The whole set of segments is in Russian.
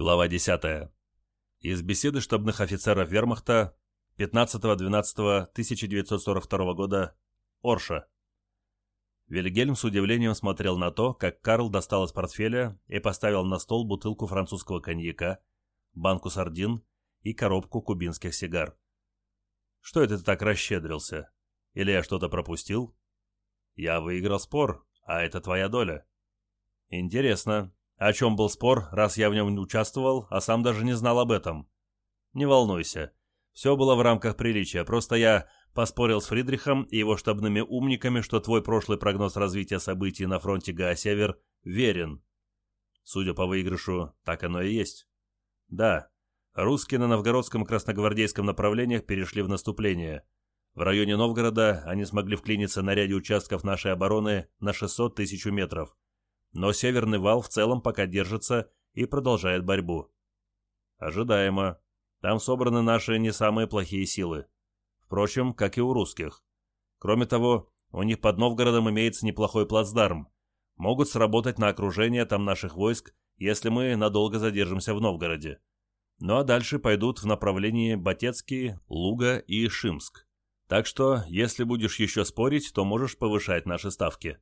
Глава 10. Из беседы штабных офицеров вермахта 15.12.1942 года. Орша. Вильгельм с удивлением смотрел на то, как Карл достал из портфеля и поставил на стол бутылку французского коньяка, банку сардин и коробку кубинских сигар. «Что это ты так расщедрился? Или я что-то пропустил?» «Я выиграл спор, а это твоя доля». «Интересно, о чем был спор, раз я в нем не участвовал, а сам даже не знал об этом? Не волнуйся. Все было в рамках приличия, просто я поспорил с Фридрихом и его штабными умниками, что твой прошлый прогноз развития событий на фронте Га-Север верен. Судя по выигрышу, так оно и есть. Да, русские на новгородском красногвардейском направлениях перешли в наступление. В районе Новгорода они смогли вклиниться на ряде участков нашей обороны на 600 тысяч метров но Северный вал в целом пока держится и продолжает борьбу. Ожидаемо. Там собраны наши не самые плохие силы. Впрочем, как и у русских. Кроме того, у них под Новгородом имеется неплохой плацдарм. Могут сработать на окружение там наших войск, если мы надолго задержимся в Новгороде. Ну а дальше пойдут в направлении Батецкий, Луга и Шимск. Так что, если будешь еще спорить, то можешь повышать наши ставки.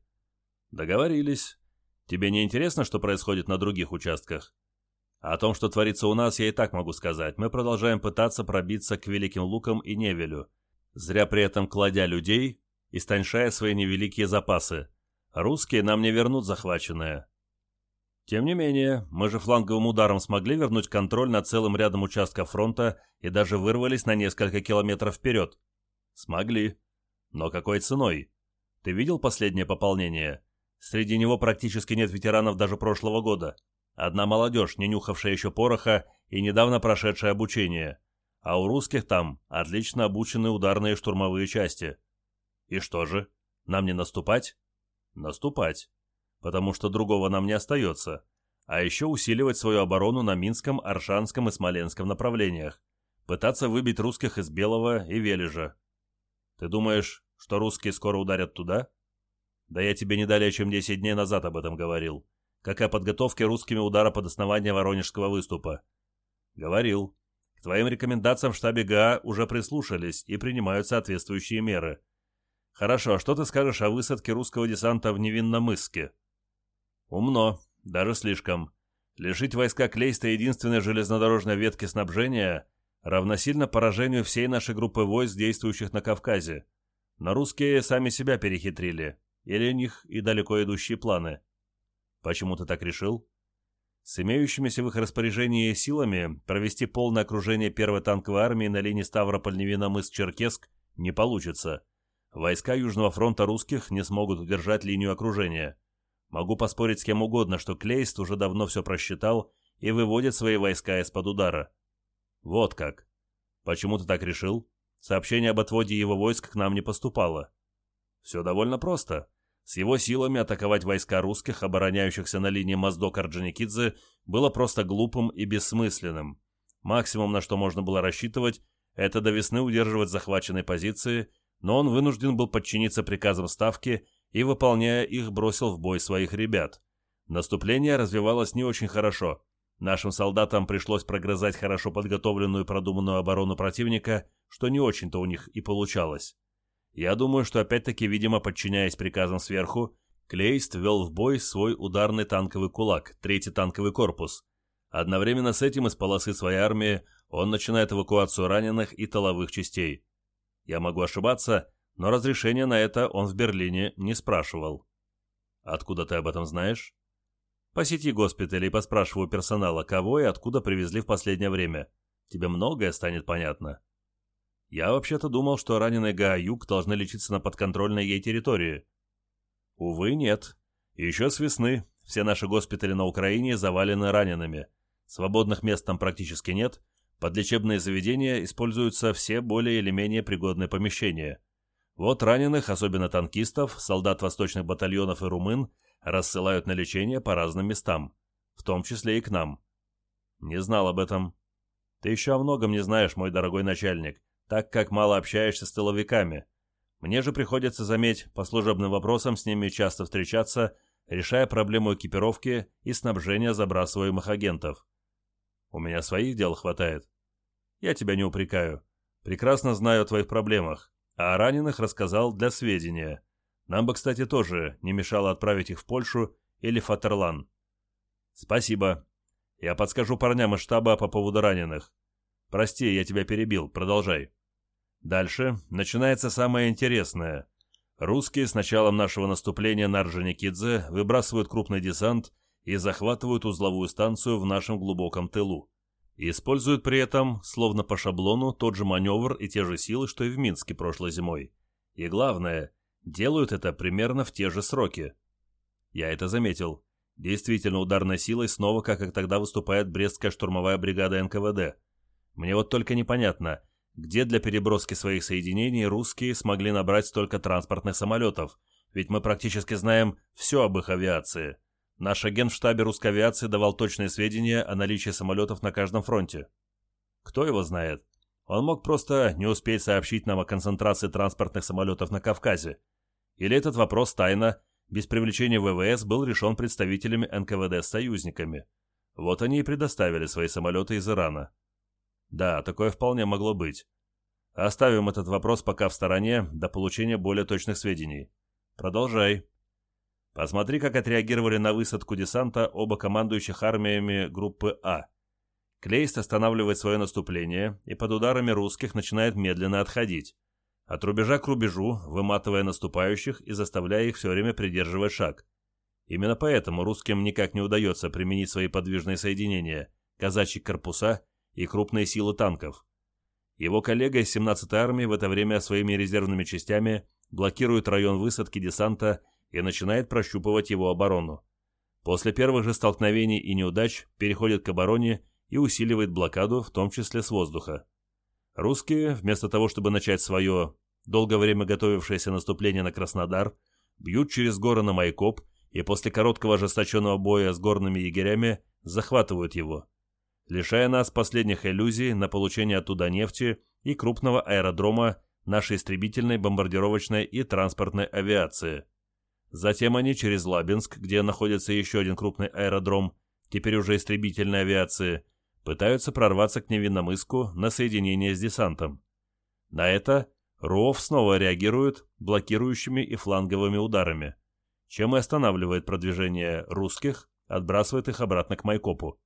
Договорились. Тебе не интересно, что происходит на других участках? О том, что творится у нас, я и так могу сказать. Мы продолжаем пытаться пробиться к Великим Лукам и Невелю, зря при этом кладя людей и станьшая свои невеликие запасы. Русские нам не вернут захваченное. Тем не менее, мы же фланговым ударом смогли вернуть контроль над целым рядом участков фронта и даже вырвались на несколько километров вперед. Смогли. Но какой ценой? Ты видел последнее пополнение? Среди него практически нет ветеранов даже прошлого года. Одна молодежь, не нюхавшая еще пороха и недавно прошедшая обучение. А у русских там отлично обучены ударные штурмовые части. И что же, нам не наступать? Наступать. Потому что другого нам не остается. А еще усиливать свою оборону на Минском, Аршанском и Смоленском направлениях. Пытаться выбить русских из Белого и Вележа. Ты думаешь, что русские скоро ударят туда? Да я тебе не далее, чем 10 дней назад об этом говорил. Как о подготовке русскими удара под основание Воронежского выступа. Говорил. К твоим рекомендациям в штабе ГА уже прислушались и принимают соответствующие меры. Хорошо, а что ты скажешь о высадке русского десанта в Невинномысске? Умно, даже слишком. Лишить войска Клейста единственной железнодорожной ветки снабжения равносильно поражению всей нашей группы войск, действующих на Кавказе. Но русские сами себя перехитрили. Или у них и далеко идущие планы? Почему ты так решил? С имеющимися в их распоряжении силами провести полное окружение первой танковой армии на линии Ставрополь-Невиномыск-Черкесск не получится. Войска Южного фронта русских не смогут удержать линию окружения. Могу поспорить с кем угодно, что Клейст уже давно все просчитал и выводит свои войска из-под удара. Вот как. Почему ты так решил? Сообщение об отводе его войск к нам не поступало. Все довольно просто. С его силами атаковать войска русских, обороняющихся на линии Моздок-Орджоникидзе, было просто глупым и бессмысленным. Максимум, на что можно было рассчитывать, это до весны удерживать захваченные позиции, но он вынужден был подчиниться приказам Ставки и, выполняя их, бросил в бой своих ребят. Наступление развивалось не очень хорошо. Нашим солдатам пришлось прогрызать хорошо подготовленную и продуманную оборону противника, что не очень-то у них и получалось. Я думаю, что опять-таки, видимо, подчиняясь приказам сверху, Клейст ввел в бой свой ударный танковый кулак, третий танковый корпус. Одновременно с этим из полосы своей армии он начинает эвакуацию раненых и тыловых частей. Я могу ошибаться, но разрешения на это он в Берлине не спрашивал. Откуда ты об этом знаешь? Посети госпиталь и поспрашивай у персонала, кого и откуда привезли в последнее время. Тебе многое станет понятно. Я вообще-то думал, что раненый Гааюк должны лечиться на подконтрольной ей территории. Увы, нет. Еще с весны все наши госпитали на Украине завалены ранеными. Свободных мест там практически нет. Под лечебные заведения используются все более или менее пригодные помещения. Вот раненых, особенно танкистов, солдат восточных батальонов и румын, рассылают на лечение по разным местам, в том числе и к нам. Не знал об этом. Ты еще о многом не знаешь, мой дорогой начальник так как мало общаешься с тыловиками. Мне же приходится, заметь, по служебным вопросам с ними часто встречаться, решая проблему экипировки и снабжения забрасываемых агентов. У меня своих дел хватает. Я тебя не упрекаю. Прекрасно знаю о твоих проблемах, а о раненых рассказал для сведения. Нам бы, кстати, тоже не мешало отправить их в Польшу или Фатерлан. Спасибо. Я подскажу парням из штаба по поводу раненых. Прости, я тебя перебил, продолжай. Дальше начинается самое интересное. Русские с началом нашего наступления на Орджоникидзе выбрасывают крупный десант и захватывают узловую станцию в нашем глубоком тылу. используют при этом, словно по шаблону, тот же маневр и те же силы, что и в Минске прошлой зимой. И главное, делают это примерно в те же сроки. Я это заметил. Действительно, ударной силой снова, как и тогда, выступает Брестская штурмовая бригада НКВД. Мне вот только непонятно, где для переброски своих соединений русские смогли набрать столько транспортных самолетов, ведь мы практически знаем все об их авиации. Наш агент в штабе русской авиации давал точные сведения о наличии самолетов на каждом фронте. Кто его знает? Он мог просто не успеть сообщить нам о концентрации транспортных самолетов на Кавказе. Или этот вопрос тайно, без привлечения ВВС, был решен представителями НКВД с союзниками. Вот они и предоставили свои самолеты из Ирана. Да, такое вполне могло быть. Оставим этот вопрос пока в стороне до получения более точных сведений. Продолжай. Посмотри, как отреагировали на высадку десанта оба командующих армиями группы А. Клейст останавливает свое наступление и под ударами русских начинает медленно отходить. От рубежа к рубежу, выматывая наступающих и заставляя их все время придерживать шаг. Именно поэтому русским никак не удается применить свои подвижные соединения, казачьи корпуса и крупные силы танков. Его коллега из 17-й армии в это время своими резервными частями блокирует район высадки десанта и начинает прощупывать его оборону. После первых же столкновений и неудач переходит к обороне и усиливает блокаду, в том числе с воздуха. Русские, вместо того, чтобы начать свое, долгое время готовившееся наступление на Краснодар, бьют через горы на Майкоп и после короткого ожесточенного боя с горными егерями захватывают его лишая нас последних иллюзий на получение оттуда нефти и крупного аэродрома нашей истребительной, бомбардировочной и транспортной авиации. Затем они через Лабинск, где находится еще один крупный аэродром, теперь уже истребительной авиации, пытаются прорваться к Невинномыску на соединение с десантом. На это РОВ снова реагирует блокирующими и фланговыми ударами, чем и останавливает продвижение русских, отбрасывает их обратно к Майкопу.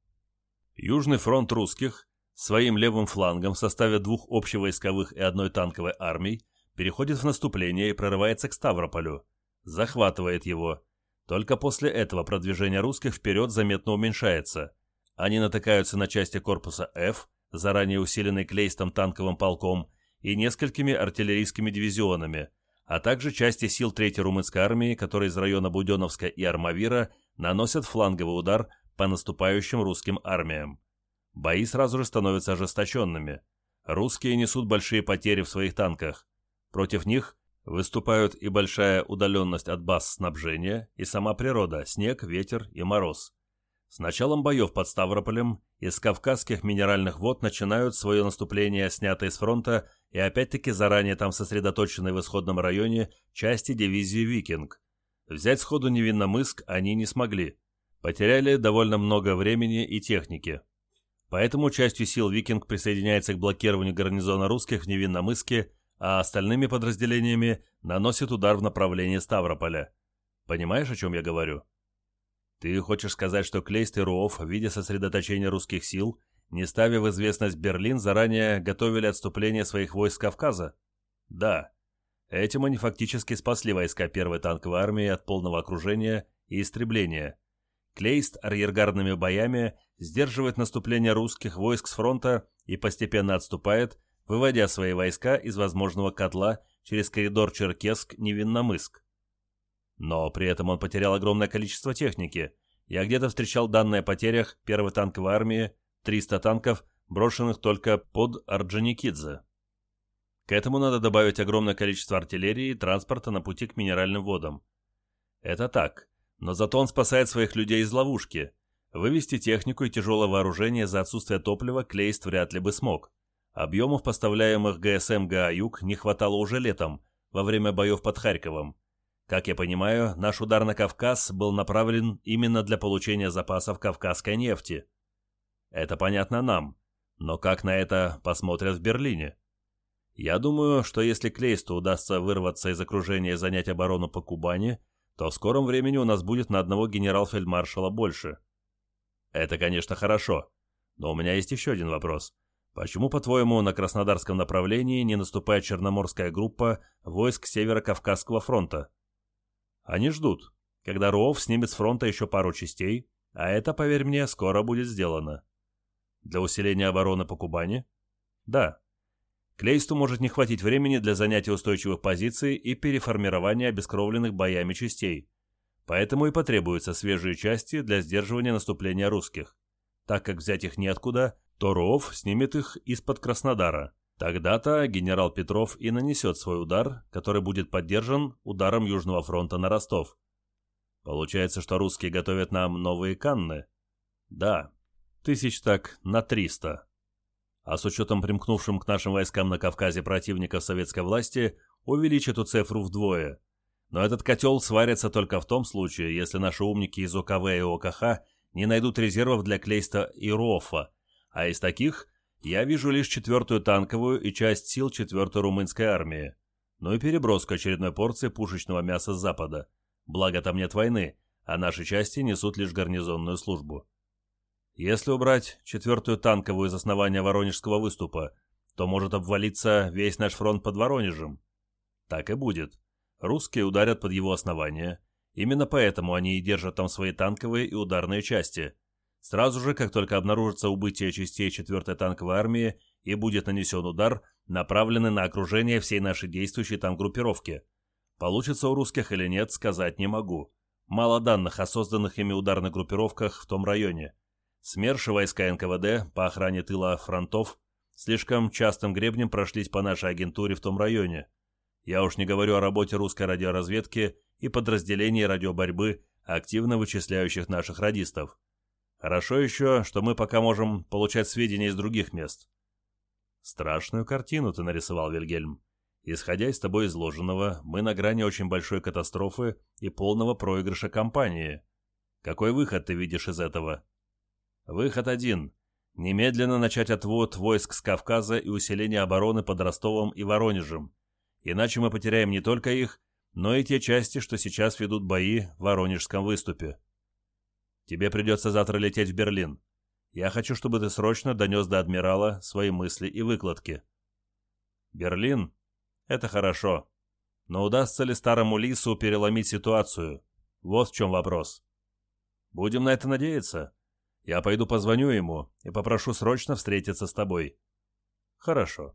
Южный фронт русских своим левым флангом в составе двух общевойсковых и одной танковой армий переходит в наступление и прорывается к Ставрополю, захватывает его. Только после этого продвижение русских вперед заметно уменьшается. Они натыкаются на части корпуса F, заранее усиленный Клейстом танковым полком, и несколькими артиллерийскими дивизионами, а также части сил 3-й румынской армии, которые из района Буденовска и Армавира наносят фланговый удар по наступающим русским армиям. Бои сразу же становятся ожесточенными. Русские несут большие потери в своих танках. Против них выступают и большая удаленность от баз снабжения, и сама природа, снег, ветер и мороз. С началом боев под Ставрополем из Кавказских минеральных вод начинают свое наступление, снятые с фронта, и опять-таки заранее там сосредоточенные в исходном районе части дивизии «Викинг». Взять сходу Невинномыск они не смогли потеряли довольно много времени и техники. Поэтому частью сил «Викинг» присоединяется к блокированию гарнизона русских в Невинномыске, а остальными подразделениями наносит удар в направлении Ставрополя. Понимаешь, о чем я говорю? Ты хочешь сказать, что Клейст и Руов, видя сосредоточение русских сил, не ставя в известность Берлин, заранее готовили отступление своих войск Кавказа? Да. Этим они фактически спасли войска первой танковой армии от полного окружения и истребления – Клейст арьергардными боями сдерживает наступление русских войск с фронта и постепенно отступает, выводя свои войска из возможного котла через коридор Черкесск-Невинномыск. Но при этом он потерял огромное количество техники. Я где-то встречал данные о потерях первой танковой армии, 300 танков, брошенных только под Орджоникидзе. К этому надо добавить огромное количество артиллерии и транспорта на пути к минеральным водам. Это так, но зато он спасает своих людей из ловушки. Вывести технику и тяжелое вооружение за отсутствие топлива Клейст вряд ли бы смог. Объемов поставляемых ГСМ ГАЮК не хватало уже летом, во время боев под Харьковом. Как я понимаю, наш удар на Кавказ был направлен именно для получения запасов кавказской нефти. Это понятно нам, но как на это посмотрят в Берлине? Я думаю, что если Клейсту удастся вырваться из окружения и занять оборону по Кубани, то в скором времени у нас будет на одного генерал-фельдмаршала больше. Это, конечно, хорошо, но у меня есть еще один вопрос. Почему, по-твоему, на Краснодарском направлении не наступает Черноморская группа войск Северо-Кавказского фронта? Они ждут, когда Руов снимет с фронта еще пару частей, а это, поверь мне, скоро будет сделано. Для усиления обороны по Кубани? Да. Клейсту может не хватить времени для занятия устойчивых позиций и переформирования обескровленных боями частей. Поэтому и потребуются свежие части для сдерживания наступления русских. Так как взять их неоткуда, то Руов снимет их из-под Краснодара. Тогда-то генерал Петров и нанесет свой удар, который будет поддержан ударом Южного фронта на Ростов. Получается, что русские готовят нам новые канны? Да, тысяч так на триста. А с учетом примкнувшим к нашим войскам на Кавказе противников советской власти, увеличь эту цифру вдвое. Но этот котел сварится только в том случае, если наши умники из ОКВ и ОКХ не найдут резервов для Клейста и Рофа, а из таких я вижу лишь четвертую танковую и часть сил четвертой румынской армии, ну и переброску очередной порции пушечного мяса с запада. Благо там нет войны, а наши части несут лишь гарнизонную службу. Если убрать четвертую танковую из основания Воронежского выступа, то может обвалиться весь наш фронт под Воронежем. Так и будет. Русские ударят под его основание. Именно поэтому они и держат там свои танковые и ударные части. Сразу же, как только обнаружится убытие частей 4-й танковой армии и будет нанесен удар, направленный на окружение всей нашей действующей там группировки. Получится у русских или нет, сказать не могу. Мало данных о созданных ими ударных группировках в том районе. СМЕРШ и войска НКВД по охране тыла фронтов слишком частым гребнем прошлись по нашей агентуре в том районе. Я уж не говорю о работе русской радиоразведки и подразделений радиоборьбы, активно вычисляющих наших радистов. Хорошо еще, что мы пока можем получать сведения из других мест. Страшную картину ты нарисовал, Вильгельм. Исходя из тобой изложенного, мы на грани очень большой катастрофы и полного проигрыша кампании. Какой выход ты видишь из этого? Выход один. Немедленно начать отвод войск с Кавказа и усиление обороны под Ростовом и Воронежем. Иначе мы потеряем не только их, но и те части, что сейчас ведут бои в Воронежском выступе. Тебе придется завтра лететь в Берлин. Я хочу, чтобы ты срочно донес до адмирала свои мысли и выкладки. Берлин? Это хорошо. Но удастся ли старому лису переломить ситуацию? Вот в чем вопрос. Будем на это надеяться. Я пойду позвоню ему и попрошу срочно встретиться с тобой. Хорошо.